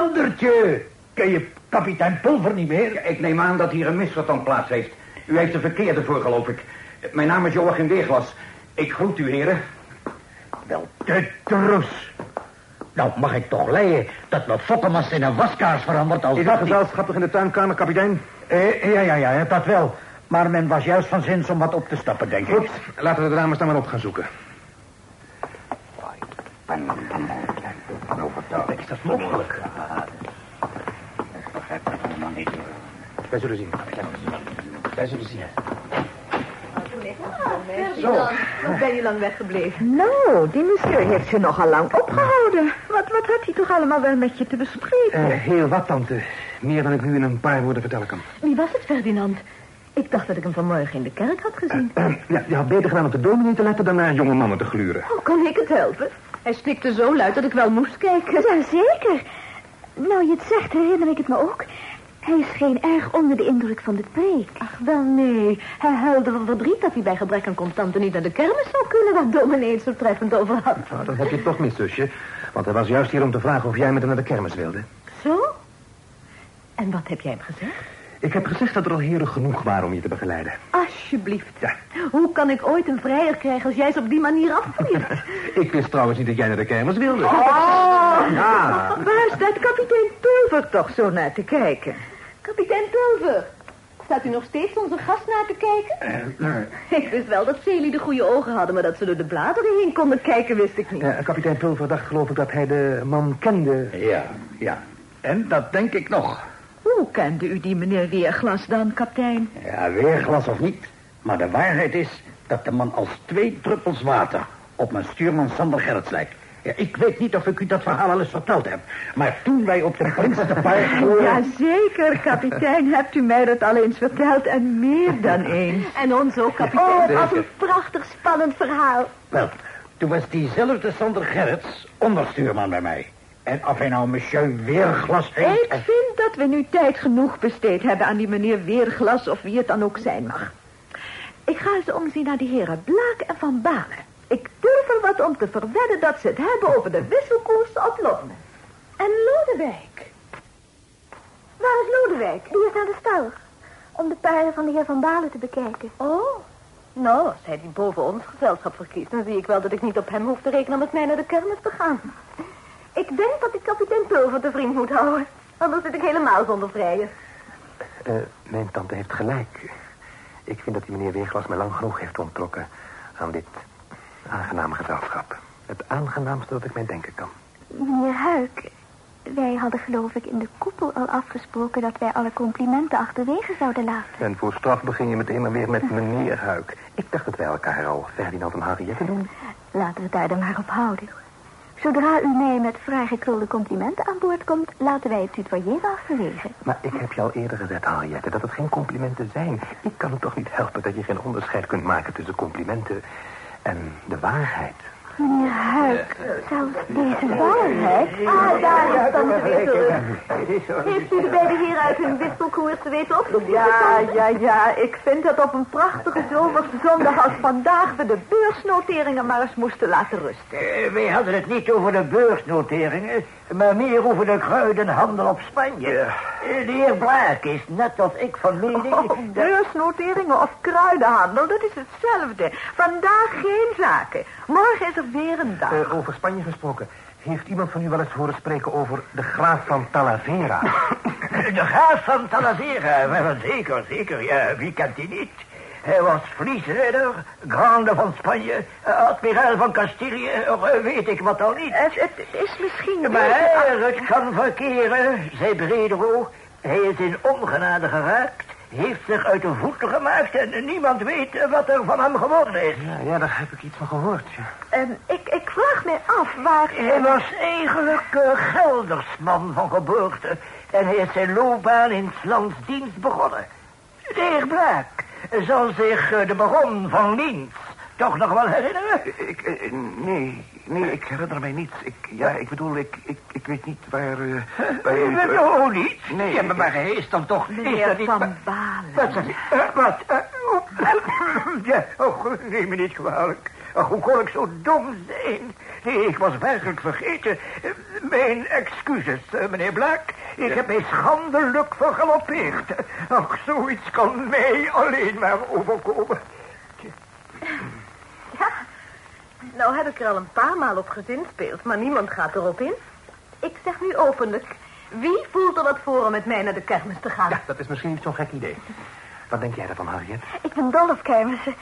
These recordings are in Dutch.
Sandertje! Ken je kapitein Pulver niet meer? Ik neem aan dat hier een misverstand plaats heeft. U heeft de verkeerde voor, geloof ik. Mijn naam is Joachim Weerglas. Ik groet u, heren. Wel, de trus. Nou, mag ik toch leien dat mijn fokkenmast in een waskaars verandert als Is dat gezelschap in de tuinkamer, kapitein? Eh, ja, ja, ja, dat wel. Maar men was juist van zins om wat op te stappen, denk ik. Goed, laten we de dames dan maar op gaan zoeken. Is dat mogelijk? Wij zullen zien. Wij zullen zien. Ferdinand, wat ben je lang weggebleven? Nou, die monsieur heeft je nogal lang opgehouden. Wat, wat had hij toch allemaal wel met je te bespreken? Eh, heel wat, tante. Meer dan ik nu in een paar woorden vertellen kan. Wie was het, Ferdinand? Ik dacht dat ik hem vanmorgen in de kerk had gezien. Eh, ja, je had beter gedaan op de dominee te letten dan naar jonge mannen te gluren. Oh, kon ik het helpen? Hij stikte zo luid dat ik wel moest kijken. Ja, zeker. Nou, je het zegt, herinner ik het me ook. Hij scheen erg onder de indruk van de preek. Ach, wel nee. Hij huilde van verdriet dat hij bij gebrek aan contanten niet naar de kermis zou kunnen... waar dominee het zo treffend over had. Nou, dan heb je toch mis, zusje. Want hij was juist hier om te vragen of jij met hem naar de kermis wilde. Zo? En wat heb jij hem gezegd? Ik heb gezegd dat er al heren genoeg waren om je te begeleiden. Alsjeblieft. Ja. Hoe kan ik ooit een vrijer krijgen als jij ze op die manier afvliegt? Ik wist trouwens niet dat jij naar de kermis wilde. Oh, waar staat kapitein Pulver toch zo naar te kijken? Kapitein Pulver, staat u nog steeds onze gast na te kijken? Ik wist wel dat Celie de goede ogen hadden, maar dat ze door de bladeren heen konden kijken, wist ik niet. Ja, kapitein Pulver dacht geloof ik dat hij de man kende. Ja, ja. En dat denk ik nog. Hoe kende u die meneer Weerglas dan, kapitein? Ja, weerglas of niet. Maar de waarheid is dat de man als twee druppels water op mijn stuurman Sander Gerrits lijkt. Ja, ik weet niet of ik u dat verhaal al eens verteld heb. Maar toen wij op de Prinsenpaard... Jazeker, kapitein. Hebt u mij dat al eens verteld en meer dan eens. En ons ook, kapitein. Oh, wat een prachtig spannend verhaal. Wel, toen was diezelfde Sander Gerrits onderstuurman bij mij. En of hij nou monsieur Weerglas heet... Ik vind dat we nu tijd genoeg besteed hebben aan die meneer Weerglas of wie het dan ook zijn mag. Ik ga eens omzien naar die heren Blaak en Van Balen. Ik durf er wat om te verwedden dat ze het hebben over de wisselkoers op Londen. En Lodewijk? Waar is Lodewijk? Die is naar de stal. Om de paarden van de heer Van Balen te bekijken. Oh, nou, als hij die boven ons gezelschap verkiest... dan zie ik wel dat ik niet op hem hoef te rekenen om met mij naar de kermis te gaan. Ik denk dat ik kapitein Pulver te vriend moet houden. Anders zit ik helemaal zonder vrijer. Eh, mijn tante heeft gelijk. Ik vind dat die meneer Weerglas mij lang genoeg heeft onttrokken aan dit aangename gezelschap. Het aangenaamste dat ik mij denken kan. Meneer Huik, wij hadden geloof ik in de koepel al afgesproken dat wij alle complimenten achterwege zouden laten. En voor straf begin je meteen maar weer met meneer Huik. Ik dacht dat wij elkaar al Ferdinand en Henriette doen. Laten we het daar dan maar op houden. Zodra u mij met vrijgekrulde complimenten aan boord komt, laten wij het tutoyer achterwege. Maar ik heb je al eerder gezegd, Henriette, dat het geen complimenten zijn. Ik kan het toch niet helpen dat je geen onderscheid kunt maken tussen complimenten en de waarheid. Meneer Huik, zelfs deze waarheid... Ah, daar is dan weer terug. Heeft u de beide heren uit hun wisselkoers te weten opgezocht? Ja, ja, ja. Ik vind dat op een prachtige zomerzondag als vandaag we de beursnoteringen maar eens moesten laten rusten. Eh, wij hadden het niet over de beursnoteringen, maar meer over de kruidenhandel op Spanje. Eh, de heer Blaak is, net als ik, van mening... Oh, beursnoteringen of kruidenhandel, dat is hetzelfde. Vandaag geen zaken. Morgen is er weer een dag. Eh, over Spanje gesproken. Heeft iemand van u wel eens horen spreken over de graaf van Talavera? De graaf van Talavera, wel zeker, zeker. Ja, wie kent die niet? Hij was vliesridder, grande van Spanje, eh, admiraal van Castilië, eh, weet ik wat al niet. Het, het is misschien... Maar het kan verkeren, zei Bredero. Hij is in ongenade geraakt, heeft zich uit de voeten gemaakt... en niemand weet wat er van hem geworden is. Ja, ja, daar heb ik iets van gehoord. Ja. Ehm, ik, ik vraag me af waar... Hij was eigenlijk uh, geldersman van geboorte... en hij is zijn loopbaan in 's lands dienst begonnen. De heer Blaak zal zich uh, de baron van Liens toch nog wel herinneren? Ik, eh, nee, nee, ik herinner mij niets. Ik, ja, ik bedoel, ik, ik, ik weet niet waar... Uh, waar uh, oh, niet? Nee. Ja, maar, maar hij is dan toch... Meneer is dat Van niet, Balen. Wat zegt hij? Uh, wat? Uh, oh, ja, oh, neem me niet kwalijk. Oh, hoe kon ik zo dom zijn? Nee, ik was werkelijk vergeten. Mijn excuses, eh, meneer Black. Ik heb mij schandelijk vergalopeerd. Ach, zoiets kan mij alleen maar overkomen. Ja, nou heb ik er al een paar maal op gezinspeeld, maar niemand gaat erop in. Ik zeg nu openlijk, wie voelt er wat voor om met mij naar de kermis te gaan? Ja, dat is misschien niet zo'n gek idee. Wat denk jij ervan, Harriet? Ik ben dol op kermissen.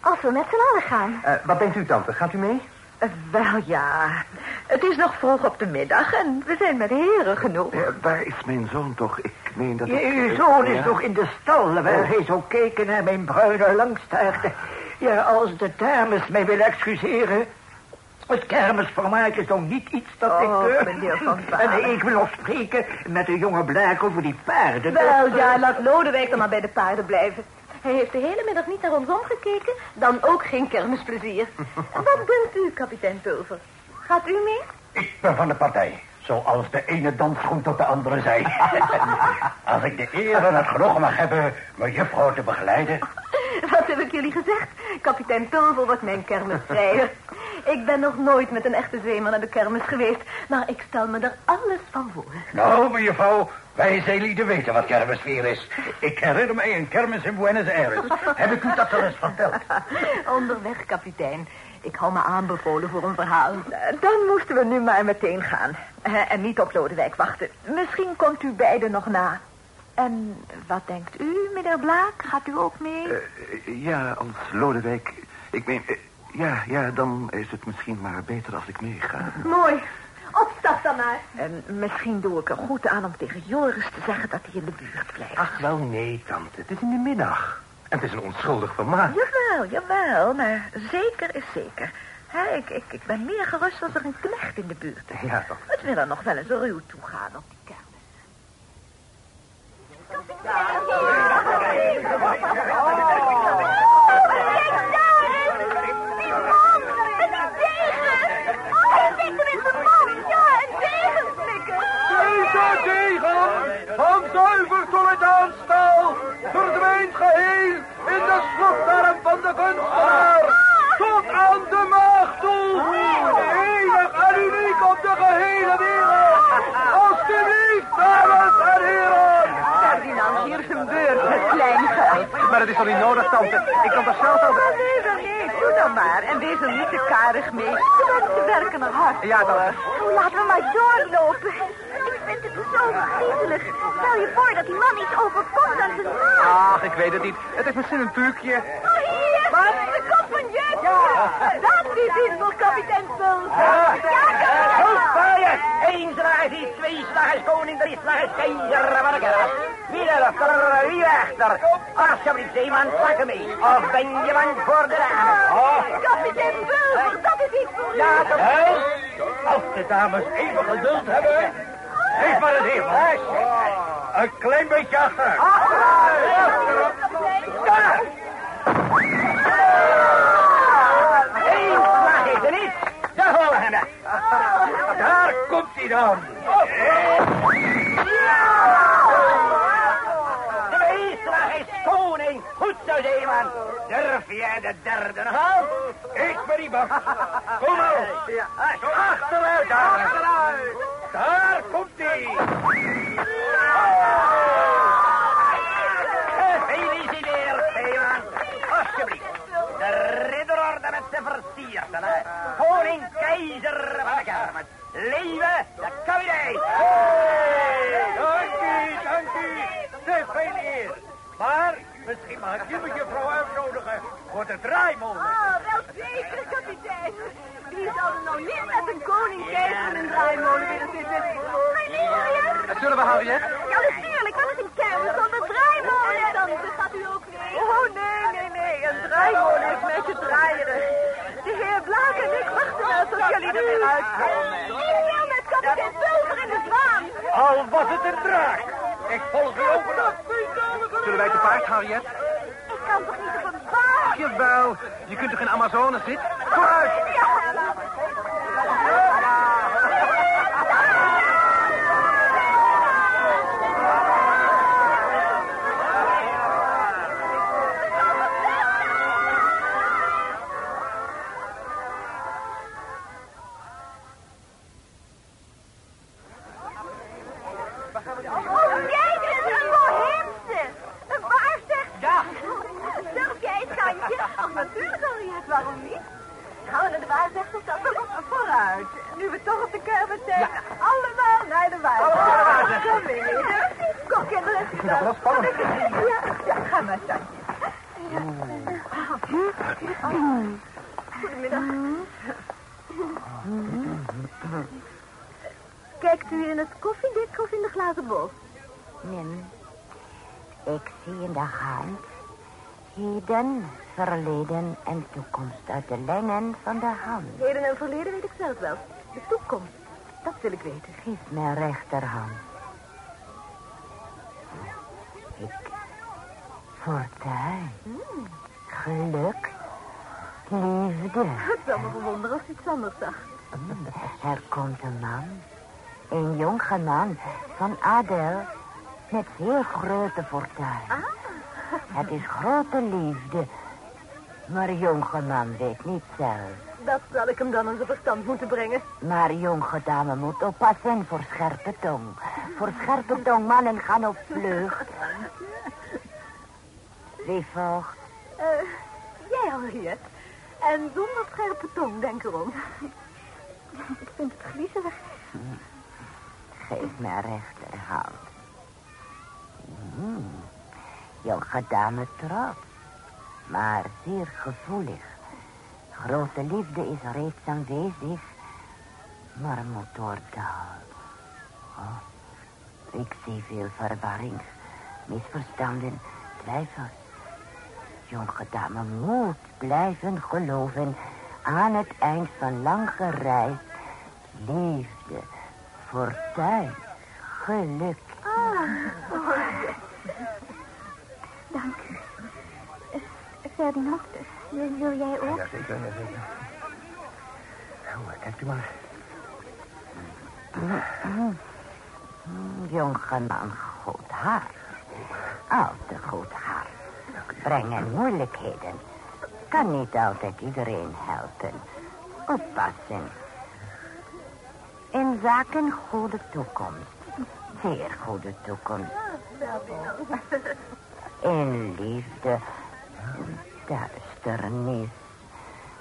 Als we met z'n allen gaan. Eh, wat denkt u, tante? Gaat u mee? Eh, Wel ja, het is nog vroeg op de middag en we zijn met heren genoeg. Eh, waar is mijn zoon toch? Ik meen dat... Je, ik- uw zoon is Ja. nog in de stal, waar hij zou kijken naar mijn bruine langstaart. Ja, als de dames mij willen excuseren... Het kermisvermaak is nog niet iets dat Oh, ik... eh, meneer Van. En ik wil nog spreken met de jonge Blaak over die paarden. Wel Dat, ja, laat Lodewijk dan maar bij de paarden blijven. Hij heeft de hele middag niet naar ons omgekeken, dan ook geen kermisplezier. Wat denkt u, kapitein Pulver? Gaat u mee? Ik ben van de partij. Zoals de ene dansschoen tot de andere zei. Als ik de eer en het genoegen mag hebben mijn juffrouw te begeleiden. Wat heb ik jullie gezegd? Kapitein Pulver wordt mijn kermisvrijer. Ik ben nog nooit met een echte zeeman naar de kermis geweest, maar ik stel me er alles van voor. Nou, mevrouw, wij zeelieden weten wat kermisfeer is. Ik herinner mij een kermis in Buenos Aires. Heb ik u dat al eens verteld? Onderweg, kapitein. Ik hou me aanbevolen voor een verhaal. Dan moesten we nu maar meteen gaan. En niet op Lodewijk wachten. Misschien komt u beiden nog na. En wat denkt u, meneer Blaak? Gaat u ook mee? Eh, ja, als Lodewijk... Ik meen... eh, ja, ja, dan is het misschien maar beter als ik meega. Mooi. Opstap dan maar. En misschien doe ik er goed aan om tegen Joris te zeggen dat hij in de buurt blijft. Ach, wel nee, tante. Het is in de middag. En het is een onschuldig vermaak. Jawel, jawel, maar zeker is zeker. Ik, ik, ik ben meer gerust als er een knecht in de buurt is. Ja, toch. Het wil er nog wel eens ruw toegaan op Oh, karig mee. De mensen werken er hard Ja, voor. tante. Oh, laten we maar doorlopen. Ik vind het zo griezelig. Stel je voor dat die man iets overkomt aan zijn maag. Ach, ik weet het niet. Het is misschien een trucje. Oh, hier! Wat? De van Jet! Dat is iets voor kapitein Pulver. Ja! Eén slag is iets, twee slag is koning, drie slag is keizer, wat ik heb. Wie achter? Alsjeblieft, zeeman, pak hem mee. Of ben je bang voor de dames? Kapitein Pulver, dat is iets voor u. Ja? Als de dames even geduld hebben. Geef maar het hier, man. Een klein beetje achter. Daar! Eén slag is er niet. De volgende. Daar komt hij dan. Twee slag is koning. Goed zo, zeeman. Jij de derde al? Ik ben niet bang. Kom maar. Zo achteruit, dames. Daar komt hij. De draaimolen. Oh, wel zeker, kapitein. Wie zou er nou niet met een koning keizer in een draaimolen willen zitten? Meneer! Zullen we, Harriet? Ja, natuurlijk. Wat is een kermis zonder draaimolen? Dan gaat u ook mee. Oh, nee, nee, nee. Een draaimolen is met je draaierig. De heer Blaak en ik wachten wel tot jullie er weer. Ik wil met kapitein Pulver in de zwaan. Al was het een draak. Ik volg u over. Zullen wij te paard, Harriet? Ik kan toch niet Jawel. Je kunt toch in Amazone zitten? Vooruit! Ik vind dat wel spannend. Ja, ja, ga maar, Santje. Goedemiddag. Kijkt u in het koffiedik of in de glazen bol? Nim, ik zie in de hand heden, verleden en toekomst uit de lengen van de hand. Heden en verleden weet ik zelf wel. De toekomst, dat wil ik weten. Geef mijn rechterhand. Ik, fortuin, geluk, liefde. Het zou me verwonderen als u iets anders zag. Er komt een man, een jonge man van adel, met zeer grote fortuin. Het is grote liefde, maar jonge man weet niet zelf. Dat zal ik hem dan aan zijn verstand moeten brengen. Maar jonge dame moet oppassen voor scherpe tong. Voor scherpe tong mannen gaan op vlucht. Wie volgt? Eh, jij, Henriette. En zonder scherpe tong, denk erom. Ik vind het griezelig. Geef mijn rechterhand. Hmm. Jonge dame trots, maar zeer gevoelig. Grote liefde is reeds aanwezig, maar moet doordalen. Oh, ik zie veel verwarring, misverstanden, twijfels. Jonge dame moet blijven geloven aan het eind van lang gereisd. Liefde, fortuin, geluk. Dank u. Eh, Ferdinand, wil, jij ook? Ja, zeker, ja, zeker. Nou, kijkt u maar. Jonge man, goed haar. Al te goed haar. Brengen moeilijkheden. Kan niet altijd iedereen helpen. Oppassen. In zaken goede toekomst. Zeer goede toekomst. In liefde. Duisternis.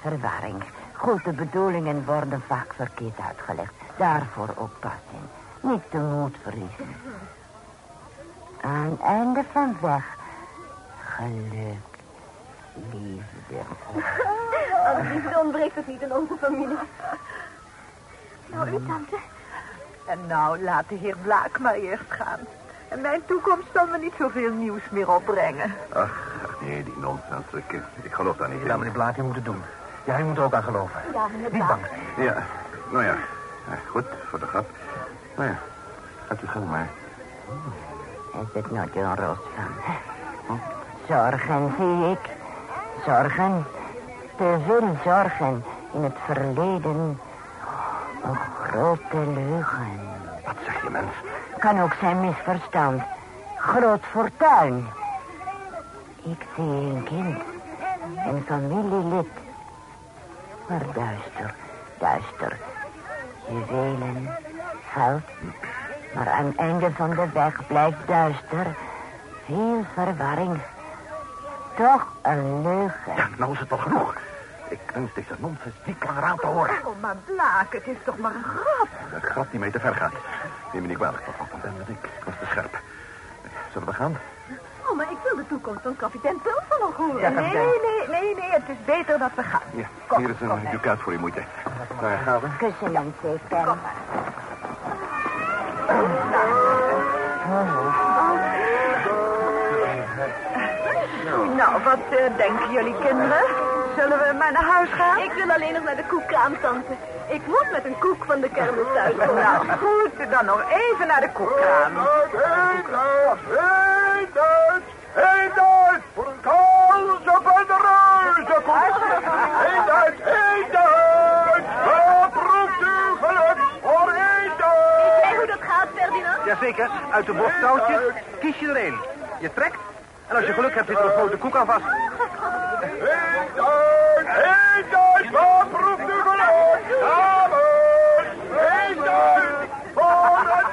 Verwarring. Goede bedoelingen worden vaak verkeerd uitgelegd. Daarvoor oppassen. Niet de moed verliezen. Aan einde van weg. Geluk. Liefde. Aan liefde ontbreekt het niet in onze familie. Nou, u, tante? En nou, laat de heer Blaak maar eerst gaan. En mijn toekomst zal me niet zoveel nieuws meer opbrengen. Ach, ach nee, die nonsens. Ik, ik geloof daar niet in. Ja, meneer Blaak, u moet het doen. Ja, u moet er ook aan geloven. Ja, meneer Niet bang zijn. Ja, nou ja. Goed, voor de grap. Nou ja, gaat u gang maar. Is het nog een roos van? Zorgen, zie ik. Zorgen. Te veel zorgen in het verleden. Een grote leugen. Wat zeg je, mens? Kan ook zijn misverstand. Groot fortuin. Ik zie een kind. Een familielid. Maar duister, duister. Juwelen, geld. Maar aan het einde van de weg blijft duister. Veel verwarring. Toch een leugen. Ja, nou is het wel genoeg. Ik wens deze nonsens niet langer aan te horen. Oh, maar Blaak, het is toch maar een grap. Een grap die mee te ver gaat. Neem me niet kwalijk, met ik was te scherp. Zullen we gaan? Oh, maar ik wil de toekomst van kapitein Pulver nog horen. Nee, nee, nee, nee, het is beter dat we gaan. Ja, Kom, hier is kom, een ducaat voor je moeite. Ja, gaan we. Kussen en zeepen. Nou, wat eh, denken jullie kinderen? Zullen we maar naar huis gaan? Ik wil alleen nog naar de koekkraam, tante. Ik moet met een koek van de kermis thuis komen. Nou, goed, dan nog even naar de koekkraam. Eendert, Eendert, Eendert, voor een kans op een reuzenkoek. Eendert, Eendert, wat roept u geluk voor Eendert? Weet jij hoe dat gaat, Ferdinand? Jazeker, uit de borsttouwtjes kies je er één. Je trekt en als je geluk hebt, zit er een grote koek aan vast. Eenheid, eenheid, Wat proeft u geluk? Samen, eenheid, voor het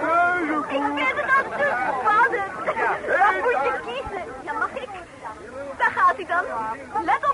keuze. Ik ben het natuurlijk, vader. Wat moet je kiezen? Ja, mag ik? Daar gaat hij dan. Let